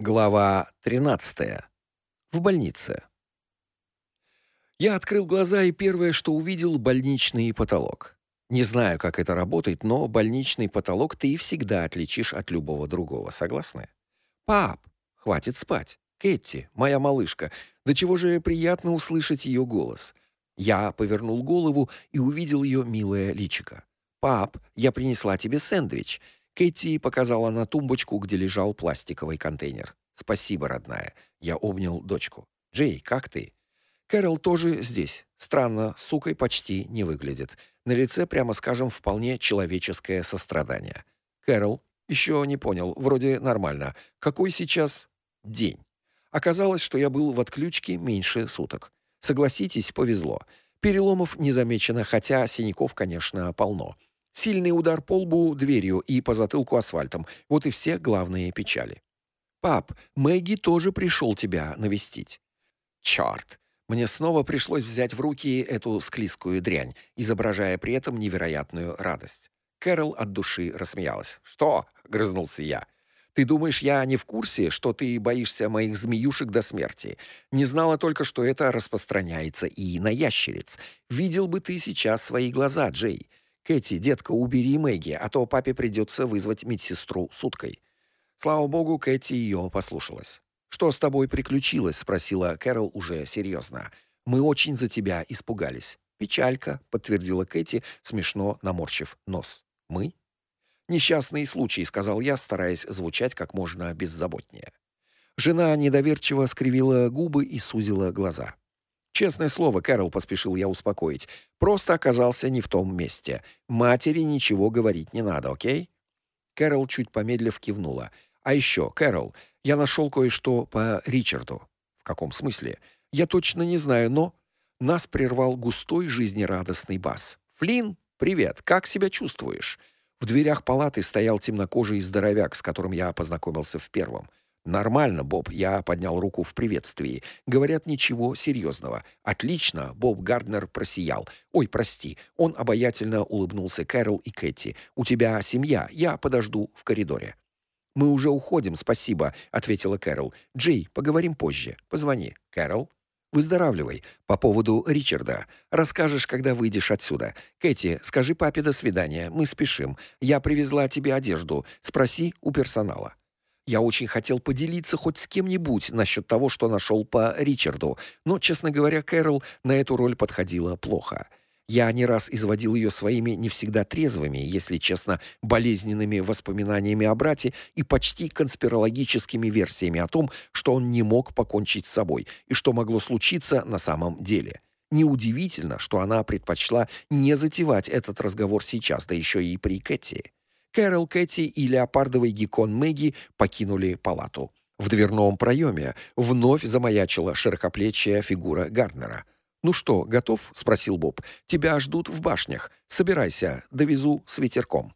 Глава 13. В больнице. Я открыл глаза и первое, что увидел больничный потолок. Не знаю, как это работает, но больничный потолок ты всегда отличишь от любого другого, согласны? Пап, хватит спать. Кэти, моя малышка. До чего же приятно услышать ее голос. Я повернул голову и увидел ее милое личико. Пап, я принесла тебе сэндвич. Кэти показала на тумбочку, где лежал пластиковый контейнер. Спасибо, родная. Я обнял дочку. Джей, как ты? Кэрол тоже здесь. Странно, сукой почти не выглядит. На лице, прямо скажем, вполне человеческое сострадание. Кэрол еще не понял, вроде нормально. Какой сейчас день? Оказалось, что я был в отключке меньше суток. Согласитесь, повезло. Переломов не замечено, хотя синяков, конечно, полно. Сильный удар по лбу дверью и по затылку асфальтом. Вот и все главные печали. Пап, Мэгги тоже пришел тебя навестить. Чёрт. Мне снова пришлось взять в руки эту склизкую дрянь, изображая при этом невероятную радость. Кэрол от души рассмеялась. "Что?" грызнулся я. "Ты думаешь, я не в курсе, что ты боишься моих змеюшек до смерти? Не знала только, что это распространяется и на ящериц. Видел бы ты сейчас свои глаза, Джей. Кэти, детка, убери Мэгги, а то папе придется вызвать медсестру с уткой». Слава богу, Кэти ее послушалась. «Что с тобой приключилось?» — спросила Кэрол уже серьезно. «Мы очень за тебя испугались». «Печалька», — подтвердила Кэти, смешно наморщив нос. «Мы?» «Несчастный случай», — сказал я, стараясь звучать как можно беззаботнее. Жена недоверчиво скривила губы и сузила глаза. Честное слово, Кэрол поспешил я успокоить. Просто оказался не в том месте. Матери ничего говорить не надо, о'кей? Кэрол чуть помедлив кивнула. А еще, Кэрол, я нашел кое-что по Ричарду. В каком смысле? Я точно не знаю, но нас прервал густой жизнерадостный бас. Флин, привет. Как себя чувствуешь? В дверях палаты стоял темнокожий здоровяк, с которым я познакомился в первом. Нормально, Боб, я поднял руку в приветствии. Говорят, ничего серьезного. Отлично, Боб Гарднер просиял. Ой, прости. Он обаятельно улыбнулся Кэрол и Кэти. У тебя семья, я подожду в коридоре. Мы уже уходим, спасибо, ответила Кэрол. Джей, поговорим позже. Позвони. Кэрол, Выздоравливай. По поводу Ричарда. Расскажешь, когда выйдешь отсюда. Кэти, скажи папе до свидания. Мы спешим. Я привезла тебе одежду. Спроси у персонала. Я очень хотел поделиться хоть с кем-нибудь насчет того, что нашел по Ричарду, но, честно говоря, Кэрол на эту роль подходила плохо. Я не раз изводил ее своими не всегда трезвыми, если честно, болезненными воспоминаниями о брате и почти конспирологическими версиями о том, что он не мог покончить с собой и что могло случиться на самом деле. Неудивительно, что она предпочла не затевать этот разговор сейчас, да еще и при Кэти. Кэрол, Кэти и леопардовый геккон Мэгги покинули палату. В дверном проеме вновь замаячила широкоплечья фигура Гарднера. «Ну что, готов?» — спросил Боб. «Тебя ждут в башнях. Собирайся, довезу с ветерком».